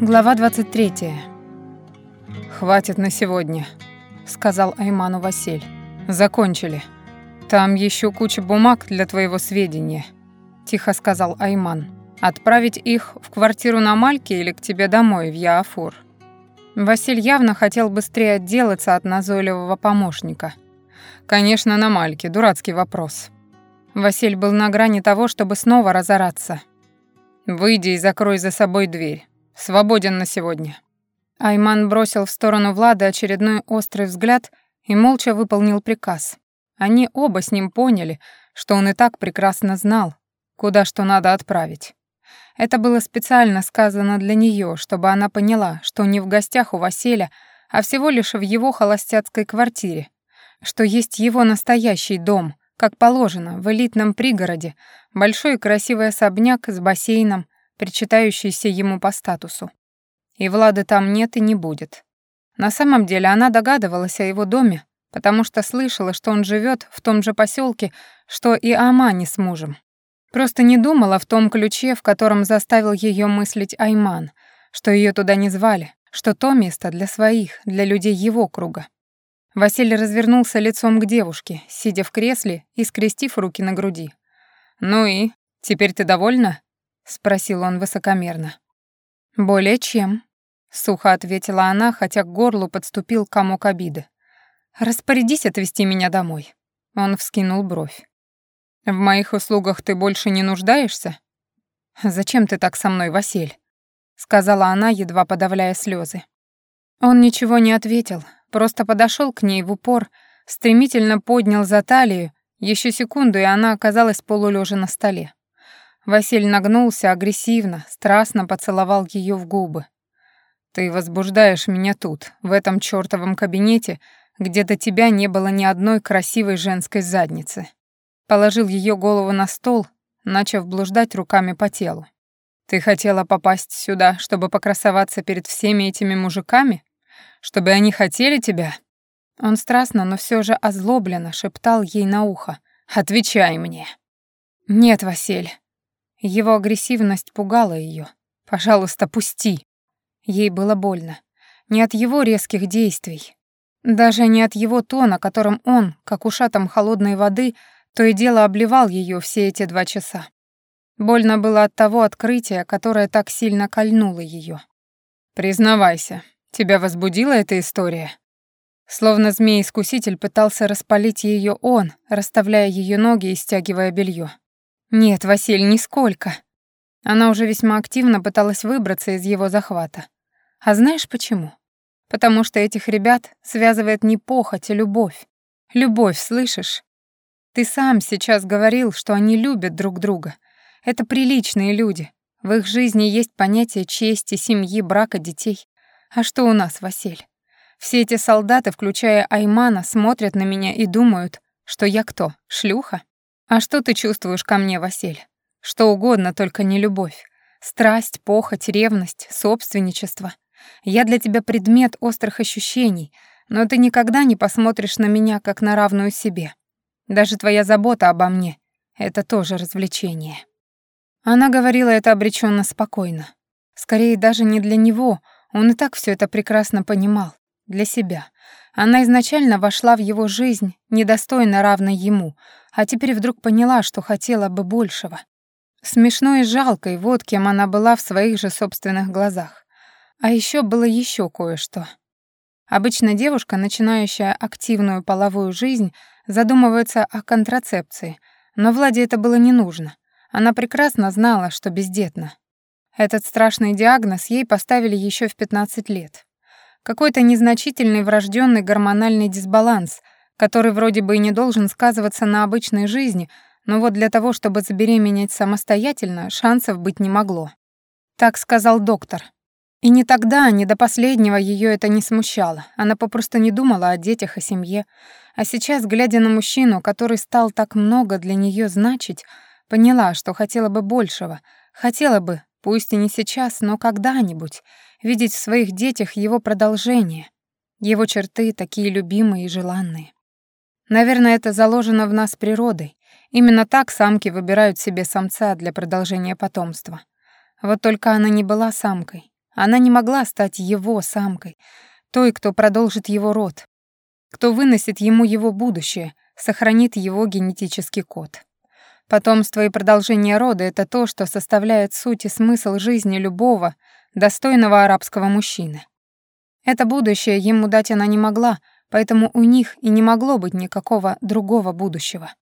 Глава 23. «Хватит на сегодня», — сказал Айману Василь. «Закончили. Там еще куча бумаг для твоего сведения», — тихо сказал Айман. «Отправить их в квартиру на Мальке или к тебе домой, в Яафур?» Василь явно хотел быстрее отделаться от назойливого помощника. «Конечно, на Мальке. Дурацкий вопрос». Василь был на грани того, чтобы снова разораться. «Выйди и закрой за собой дверь. Свободен на сегодня». Айман бросил в сторону Влада очередной острый взгляд и молча выполнил приказ. Они оба с ним поняли, что он и так прекрасно знал, куда что надо отправить. Это было специально сказано для нее, чтобы она поняла, что не в гостях у Василя, а всего лишь в его холостяцкой квартире, что есть его настоящий дом, как положено, в элитном пригороде, большой и красивый особняк с бассейном, причитающийся ему по статусу. И Влады там нет и не будет. На самом деле она догадывалась о его доме, потому что слышала, что он живет в том же поселке, что и Амани с мужем. Просто не думала в том ключе, в котором заставил ее мыслить Айман, что ее туда не звали, что то место для своих, для людей его круга. Василий развернулся лицом к девушке, сидя в кресле и скрестив руки на груди. «Ну и, теперь ты довольна?» — спросил он высокомерно. «Более чем», — сухо ответила она, хотя к горлу подступил комок обиды. «Распорядись отвезти меня домой». Он вскинул бровь. «В моих услугах ты больше не нуждаешься?» «Зачем ты так со мной, Василь?» — сказала она, едва подавляя слезы. Он ничего не ответил, просто подошел к ней в упор, стремительно поднял за талию, еще секунду, и она оказалась полулежа на столе. Василь нагнулся агрессивно, страстно поцеловал ее в губы. «Ты возбуждаешь меня тут, в этом чёртовом кабинете, где до тебя не было ни одной красивой женской задницы». Положил ее голову на стол, начав блуждать руками по телу. «Ты хотела попасть сюда, чтобы покрасоваться перед всеми этими мужиками? Чтобы они хотели тебя?» Он страстно, но все же озлобленно шептал ей на ухо. «Отвечай мне». «Нет, Василь, его агрессивность пугала ее. «Пожалуйста, пусти!» Ей было больно. Не от его резких действий. Даже не от его тона, которым он, как ушатом холодной воды, то и дело обливал ее все эти два часа. Больно было от того открытия, которое так сильно кольнуло ее. «Признавайся, тебя возбудила эта история?» Словно змей-искуситель пытался распалить ее он, расставляя ее ноги и стягивая белье. «Нет, Василь, нисколько». Она уже весьма активно пыталась выбраться из его захвата. А знаешь почему? Потому что этих ребят связывает не похоть, а любовь. Любовь, слышишь? Ты сам сейчас говорил, что они любят друг друга. Это приличные люди. В их жизни есть понятие чести, семьи, брака, детей. А что у нас, Василь? Все эти солдаты, включая Аймана, смотрят на меня и думают, что я кто, шлюха? А что ты чувствуешь ко мне, Василь? Что угодно, только не любовь. Страсть, похоть, ревность, собственничество. Я для тебя предмет острых ощущений, но ты никогда не посмотришь на меня, как на равную себе. Даже твоя забота обо мне — это тоже развлечение». Она говорила это обреченно спокойно. Скорее, даже не для него, он и так все это прекрасно понимал. Для себя. Она изначально вошла в его жизнь, недостойно равной ему, а теперь вдруг поняла, что хотела бы большего. Смешно и жалко, и вот кем она была в своих же собственных глазах. А еще было еще кое-что. Обычно девушка, начинающая активную половую жизнь, задумывается о контрацепции, но Владе это было не нужно. Она прекрасно знала, что бездетна. Этот страшный диагноз ей поставили еще в 15 лет. Какой-то незначительный врожденный гормональный дисбаланс — который вроде бы и не должен сказываться на обычной жизни, но вот для того, чтобы забеременеть самостоятельно, шансов быть не могло. Так сказал доктор. И ни тогда, ни до последнего ее это не смущало. Она попросту не думала о детях и семье. А сейчас, глядя на мужчину, который стал так много для нее значить, поняла, что хотела бы большего. Хотела бы, пусть и не сейчас, но когда-нибудь, видеть в своих детях его продолжение. Его черты такие любимые и желанные. Наверное, это заложено в нас природой. Именно так самки выбирают себе самца для продолжения потомства. Вот только она не была самкой. Она не могла стать его самкой, той, кто продолжит его род, кто выносит ему его будущее, сохранит его генетический код. Потомство и продолжение рода — это то, что составляет суть и смысл жизни любого, достойного арабского мужчины. Это будущее ему дать она не могла, поэтому у них и не могло быть никакого другого будущего.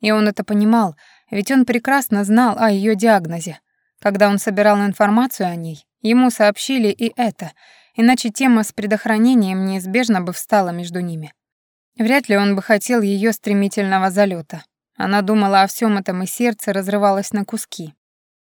И он это понимал, ведь он прекрасно знал о ее диагнозе. Когда он собирал информацию о ней, ему сообщили и это, иначе тема с предохранением неизбежно бы встала между ними. Вряд ли он бы хотел ее стремительного залета. Она думала о всем этом, и сердце разрывалось на куски.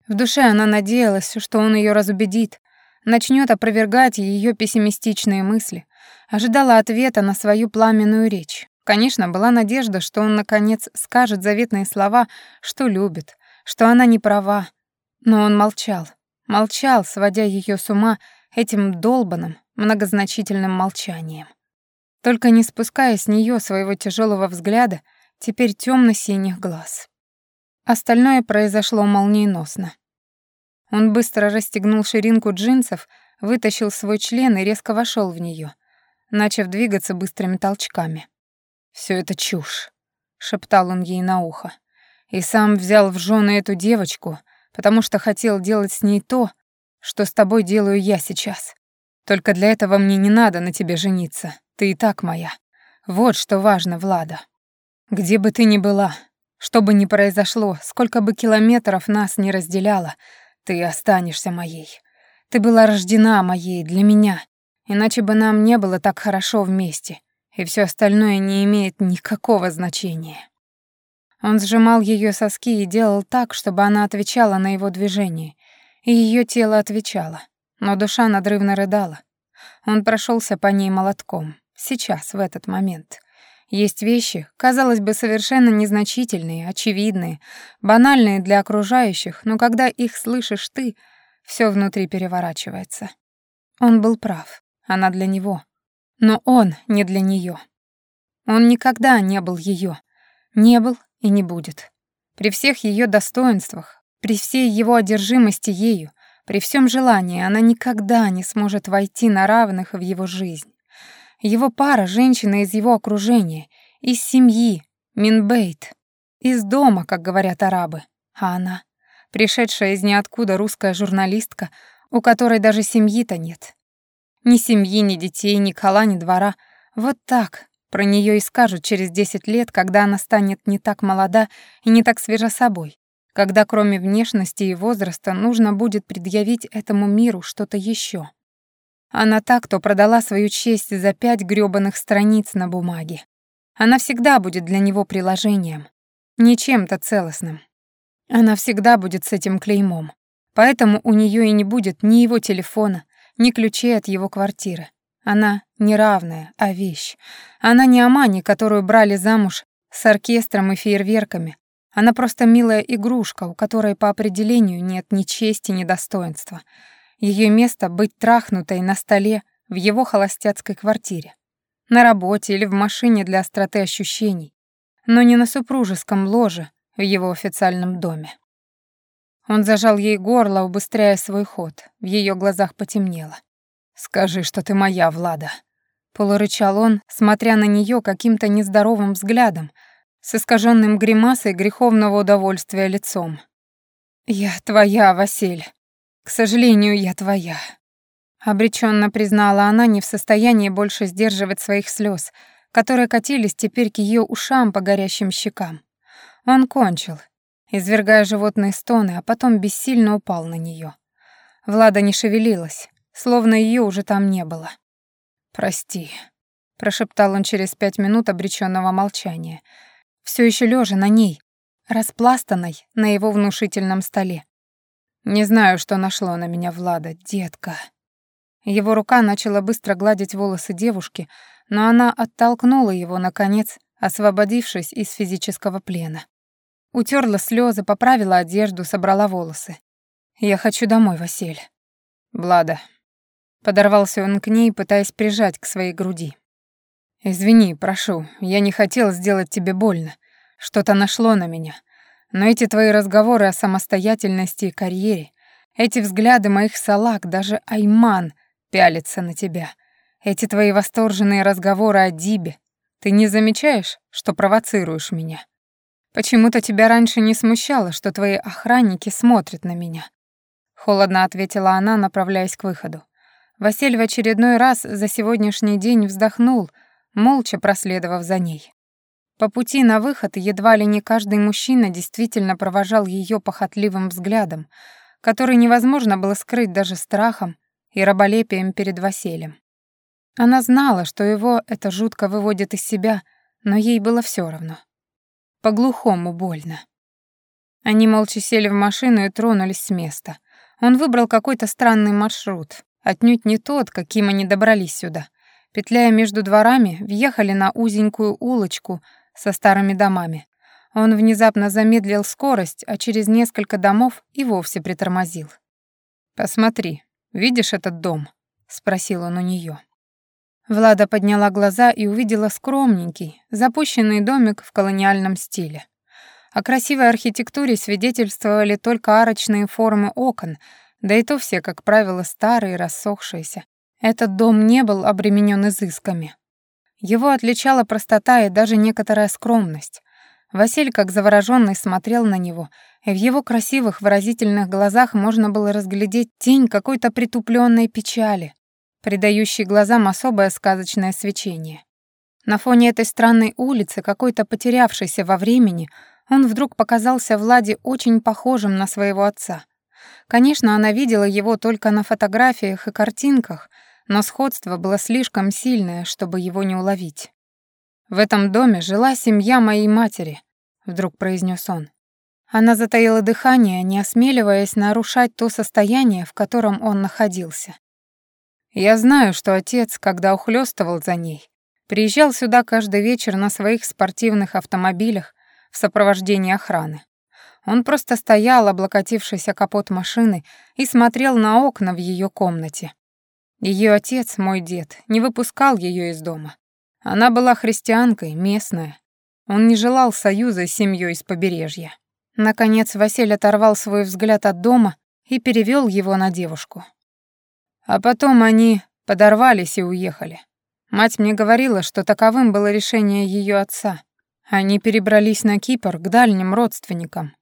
В душе она надеялась, что он ее разубедит, начнет опровергать ее пессимистичные мысли, ожидала ответа на свою пламенную речь. Конечно, была надежда, что он, наконец, скажет заветные слова, что любит, что она не права. Но он молчал, молчал, сводя ее с ума этим долбанным, многозначительным молчанием. Только не спуская с нее своего тяжелого взгляда, теперь темно-синих глаз. Остальное произошло молниеносно. Он быстро расстегнул ширинку джинсов, вытащил свой член и резко вошел в нее, начав двигаться быстрыми толчками. Все это чушь», — шептал он ей на ухо. «И сам взял в жены эту девочку, потому что хотел делать с ней то, что с тобой делаю я сейчас. Только для этого мне не надо на тебе жениться, ты и так моя. Вот что важно, Влада». Где бы ты ни была, что бы ни произошло, сколько бы километров нас не разделяло, ты останешься моей. Ты была рождена моей для меня, иначе бы нам не было так хорошо вместе, и все остальное не имеет никакого значения. Он сжимал ее соски и делал так, чтобы она отвечала на его движение, и ее тело отвечало, но душа надрывно рыдала. Он прошелся по ней молотком, сейчас, в этот момент — есть вещи, казалось бы, совершенно незначительные, очевидные, банальные для окружающих, но когда их слышишь ты, все внутри переворачивается. Он был прав, она для него, но он не для нее. Он никогда не был ее, не был и не будет. При всех ее достоинствах, при всей его одержимости ею, при всем желании она никогда не сможет войти на равных в его жизнь. Его пара — женщина из его окружения, из семьи, Минбейт, из дома, как говорят арабы. А она — пришедшая из ниоткуда русская журналистка, у которой даже семьи-то нет. Ни семьи, ни детей, ни кола, ни двора. Вот так про нее и скажут через 10 лет, когда она станет не так молода и не так свежа собой, когда кроме внешности и возраста нужно будет предъявить этому миру что-то еще. Она так, кто продала свою честь за пять грёбаных страниц на бумаге. Она всегда будет для него приложением, не чем-то целостным. Она всегда будет с этим клеймом. Поэтому у нее и не будет ни его телефона, ни ключей от его квартиры. Она не равная, а вещь. Она не Амани, которую брали замуж с оркестром и фейерверками. Она просто милая игрушка, у которой по определению нет ни чести, ни достоинства. Ее место — быть трахнутой на столе в его холостяцкой квартире. На работе или в машине для остроты ощущений, но не на супружеском ложе в его официальном доме. Он зажал ей горло, убыстряя свой ход. В ее глазах потемнело. «Скажи, что ты моя, Влада», — полурычал он, смотря на нее каким-то нездоровым взглядом, с искаженным гримасой греховного удовольствия лицом. «Я твоя, Василь», к сожалению, я твоя. Обреченно признала она, не в состоянии больше сдерживать своих слез, которые катились теперь к ее ушам по горящим щекам. Он кончил, извергая животные стоны, а потом бессильно упал на нее. Влада не шевелилась, словно ее уже там не было. «Прости», — прошептал он через пять минут обреченного молчания, все еще лежа на ней, распластанной на его внушительном столе. Не знаю, что нашло на меня Влада, детка. Его рука начала быстро гладить волосы девушки, но она оттолкнула его, наконец, освободившись из физического плена. Утерла слезы, поправила одежду, собрала волосы. «Я хочу домой, Василь». «Влада». Подорвался он к ней, пытаясь прижать к своей груди. «Извини, прошу, я не хотел сделать тебе больно. Что-то нашло на меня. Но эти твои разговоры о самостоятельности и карьере, Эти взгляды моих салак, даже Айман пялится на тебя. Эти твои восторженные разговоры о Дибе. Ты не замечаешь, что провоцируешь меня? Почему-то тебя раньше не смущало, что твои охранники смотрят на меня. Холодно ответила она, направляясь к выходу. Василь в очередной раз за сегодняшний день вздохнул, молча проследовав за ней. По пути на выход едва ли не каждый мужчина действительно провожал ее похотливым взглядом, который невозможно было скрыть даже страхом и раболепием перед Василием. Она знала, что его это жутко выводит из себя, но ей было все равно. По-глухому больно. Они молча сели в машину и тронулись с места. Он выбрал какой-то странный маршрут, отнюдь не тот, каким они добрались сюда. Петляя между дворами, въехали на узенькую улочку со старыми домами. Он внезапно замедлил скорость, а через несколько домов и вовсе притормозил. «Посмотри, видишь этот дом?» — спросил он у нее. Влада подняла глаза и увидела скромненький, запущенный домик в колониальном стиле. О красивой архитектуре свидетельствовали только арочные формы окон, да и то все, как правило, старые, рассохшиеся. Этот дом не был обременен изысками. Его отличала простота и даже некоторая скромность. Василь, как заворожённый, смотрел на него, и в его красивых выразительных глазах можно было разглядеть тень какой-то притупленной печали, придающей глазам особое сказочное свечение. На фоне этой странной улицы, какой-то потерявшейся во времени, он вдруг показался Владе очень похожим на своего отца. Конечно, она видела его только на фотографиях и картинках, но сходство было слишком сильное, чтобы его не уловить. «В этом доме жила семья моей матери», — вдруг произнес он. Она затаила дыхание, не осмеливаясь нарушать то состояние, в котором он находился. «Я знаю, что отец, когда ухлёстывал за ней, приезжал сюда каждый вечер на своих спортивных автомобилях в сопровождении охраны. Он просто стоял, облокотившись о капот машины, и смотрел на окна в ее комнате. Ее отец, мой дед, не выпускал ее из дома. Она была христианкой, местная. Он не желал союза с семьей из побережья. Наконец Василий оторвал свой взгляд от дома и перевел его на девушку. А потом они подорвались и уехали. Мать мне говорила, что таковым было решение ее отца. Они перебрались на Кипр к дальним родственникам.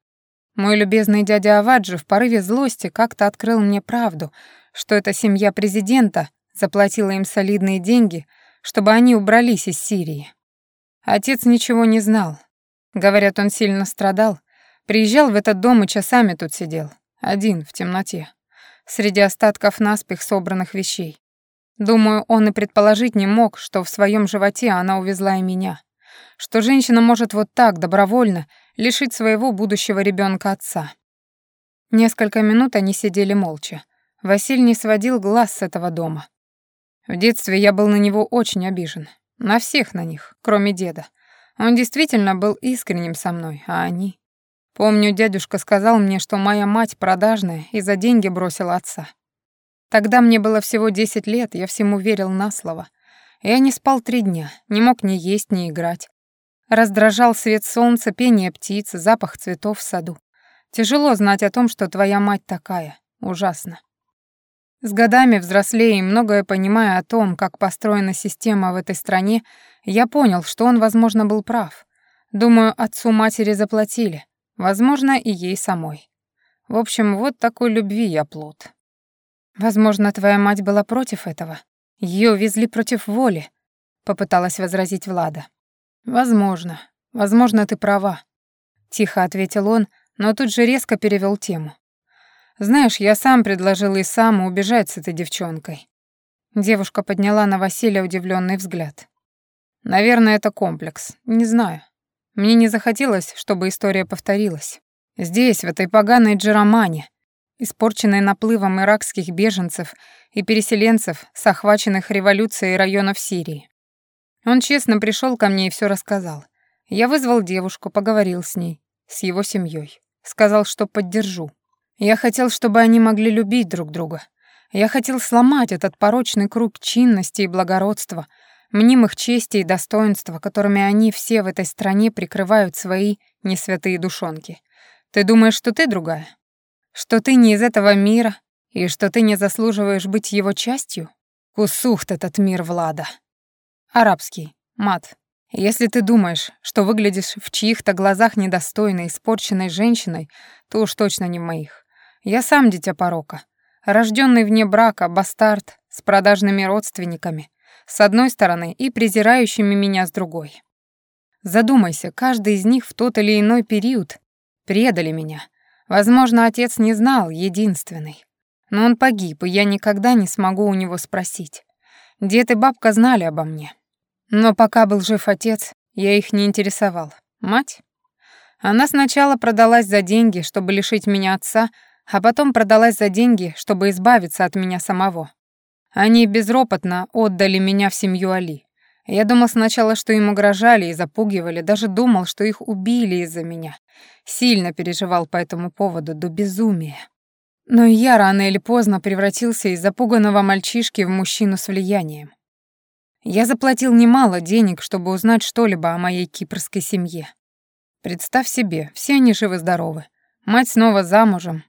Мой любезный дядя Аваджи в порыве злости как-то открыл мне правду, что эта семья президента заплатила им солидные деньги чтобы они убрались из Сирии. Отец ничего не знал. Говорят, он сильно страдал. Приезжал в этот дом и часами тут сидел. Один, в темноте. Среди остатков наспех собранных вещей. Думаю, он и предположить не мог, что в своем животе она увезла и меня. Что женщина может вот так, добровольно, лишить своего будущего ребенка отца. Несколько минут они сидели молча. Василь не сводил глаз с этого дома. В детстве я был на него очень обижен. На всех на них, кроме деда. Он действительно был искренним со мной, а они... Помню, дядюшка сказал мне, что моя мать продажная и за деньги бросила отца. Тогда мне было всего 10 лет, я всему верил на слово. Я не спал три дня, не мог ни есть, ни играть. Раздражал свет солнца, пение птиц, запах цветов в саду. Тяжело знать о том, что твоя мать такая. Ужасно. С годами взрослея и многое понимая о том, как построена система в этой стране, я понял, что он, возможно, был прав. Думаю, отцу матери заплатили. Возможно, и ей самой. В общем, вот такой любви я плод. Возможно, твоя мать была против этого. Ее везли против воли, попыталась возразить Влада. Возможно. Возможно, ты права, тихо ответил он, но тут же резко перевел тему. Знаешь, я сам предложил и сам убежать с этой девчонкой. Девушка подняла на Василия удивленный взгляд. Наверное, это комплекс. Не знаю. Мне не захотелось, чтобы история повторилась. Здесь, в этой поганой Джеромане, испорченной наплывом иракских беженцев и переселенцев с охваченных революцией районов Сирии. Он честно пришел ко мне и все рассказал. Я вызвал девушку, поговорил с ней, с его семьей, Сказал, что поддержу. Я хотел, чтобы они могли любить друг друга. Я хотел сломать этот порочный круг чинности и благородства, мнимых чести и достоинства, которыми они все в этой стране прикрывают свои несвятые душонки. Ты думаешь, что ты другая? Что ты не из этого мира и что ты не заслуживаешь быть его частью? Кусухт этот мир Влада. Арабский. Мат. Если ты думаешь, что выглядишь в чьих-то глазах недостойной, испорченной женщиной, то уж точно не в моих. Я сам дитя порока. Рожденный вне брака, бастард, с продажными родственниками, с одной стороны, и презирающими меня с другой. Задумайся, каждый из них в тот или иной период предали меня. Возможно, отец не знал, единственный. Но он погиб, и я никогда не смогу у него спросить. Дед и бабка знали обо мне. Но пока был жив отец, я их не интересовал. Мать? Она сначала продалась за деньги, чтобы лишить меня отца, а потом продалась за деньги, чтобы избавиться от меня самого. Они безропотно отдали меня в семью Али. Я думал сначала, что им угрожали и запугивали, даже думал, что их убили из-за меня. Сильно переживал по этому поводу, до безумия. Но я рано или поздно превратился из запуганного мальчишки в мужчину с влиянием. Я заплатил немало денег, чтобы узнать что-либо о моей кипрской семье. Представь себе, все они живы-здоровы. Мать снова замужем,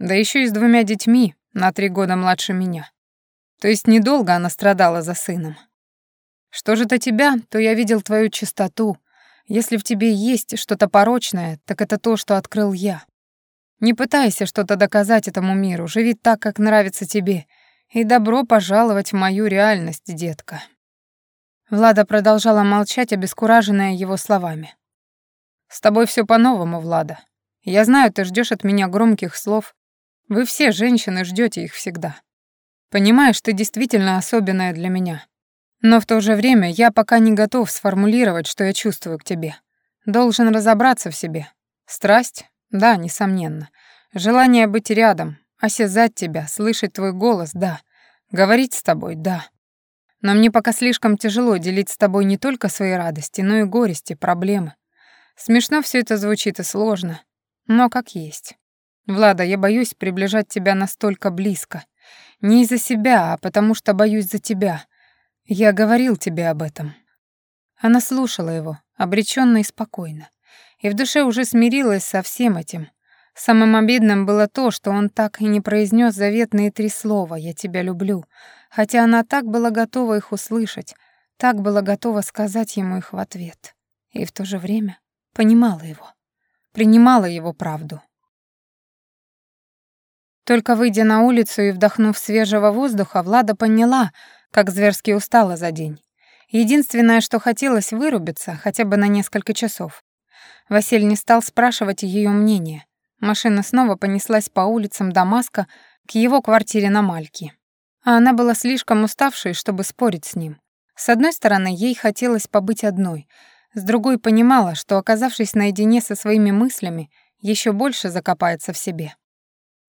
да еще и с двумя детьми, на три года младше меня. То есть недолго она страдала за сыном. Что же до тебя, то я видел твою чистоту. Если в тебе есть что-то порочное, так это то, что открыл я. Не пытайся что-то доказать этому миру, живи так, как нравится тебе, и добро пожаловать в мою реальность, детка. Влада продолжала молчать, обескураженная его словами. «С тобой все по-новому, Влада. Я знаю, ты ждешь от меня громких слов. Вы все, женщины, ждете их всегда. Понимаешь, ты действительно особенная для меня. Но в то же время я пока не готов сформулировать, что я чувствую к тебе. Должен разобраться в себе. Страсть? Да, несомненно. Желание быть рядом, осязать тебя, слышать твой голос? Да. Говорить с тобой? Да. Но мне пока слишком тяжело делить с тобой не только свои радости, но и горести, проблемы. Смешно все это звучит и сложно, но как есть. Влада, я боюсь приближать тебя настолько близко. Не из-за себя, а потому что боюсь за тебя. Я говорил тебе об этом. Она слушала его, обреченно и спокойно. И в душе уже смирилась со всем этим. Самым обидным было то, что он так и не произнес заветные три слова «я тебя люблю», хотя она так была готова их услышать, так была готова сказать ему их в ответ. И в то же время понимала его, принимала его правду. Только выйдя на улицу и вдохнув свежего воздуха, Влада поняла, как зверски устала за день. Единственное, что хотелось вырубиться хотя бы на несколько часов. Василь не стал спрашивать ее мнение. Машина снова понеслась по улицам Дамаска к его квартире на Мальке. А она была слишком уставшей, чтобы спорить с ним. С одной стороны, ей хотелось побыть одной, с другой понимала, что, оказавшись наедине со своими мыслями, еще больше закопается в себе.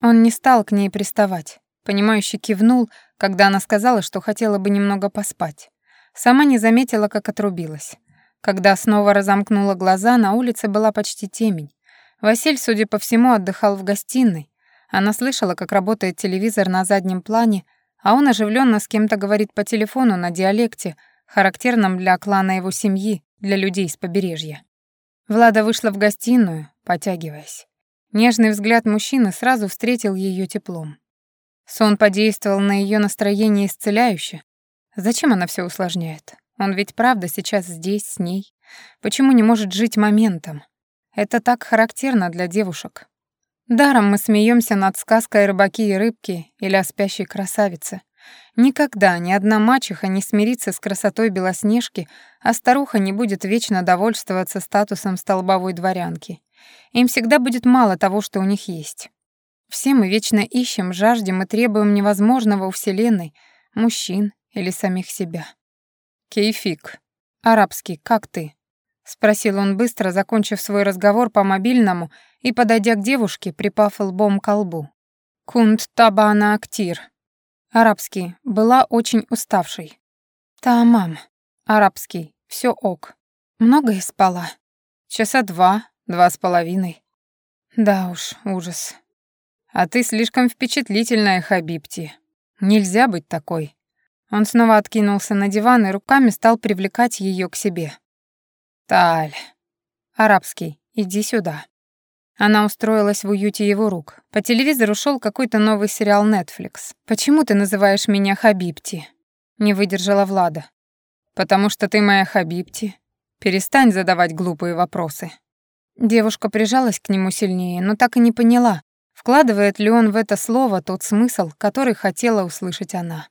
Он не стал к ней приставать, понимающе кивнул, когда она сказала, что хотела бы немного поспать. Сама не заметила, как отрубилась. Когда снова разомкнула глаза, на улице была почти темень. Василь, судя по всему, отдыхал в гостиной. Она слышала, как работает телевизор на заднем плане, а он оживленно с кем-то говорит по телефону на диалекте, характерном для клана его семьи, для людей с побережья. Влада вышла в гостиную, потягиваясь. Нежный взгляд мужчины сразу встретил ее теплом. Сон подействовал на ее настроение исцеляюще. Зачем она все усложняет? Он ведь правда сейчас здесь, с ней. Почему не может жить моментом? Это так характерно для девушек. Даром мы смеемся над сказкой рыбаки и рыбки или о спящей красавице. Никогда ни одна мачеха не смирится с красотой Белоснежки, а старуха не будет вечно довольствоваться статусом столбовой дворянки. Им всегда будет мало того, что у них есть. Все мы вечно ищем, жаждем и требуем невозможного у Вселенной, мужчин или самих себя. Кейфик. Арабский, как ты? — спросил он быстро, закончив свой разговор по мобильному и, подойдя к девушке, припав лбом к лбу. «Кунт табана актир». Арабский. Была очень уставшей. «Тамам». Арабский. Все ок. Много и спала. Часа два, два с половиной. Да уж, ужас. А ты слишком впечатлительная, Хабибти. Нельзя быть такой. Он снова откинулся на диван и руками стал привлекать ее к себе. «Таль». Арабский. «Иди сюда». Она устроилась в уюте его рук. По телевизору шел какой-то новый сериал Netflix. «Почему ты называешь меня Хабибти?» Не выдержала Влада. «Потому что ты моя Хабибти. Перестань задавать глупые вопросы». Девушка прижалась к нему сильнее, но так и не поняла, вкладывает ли он в это слово тот смысл, который хотела услышать она.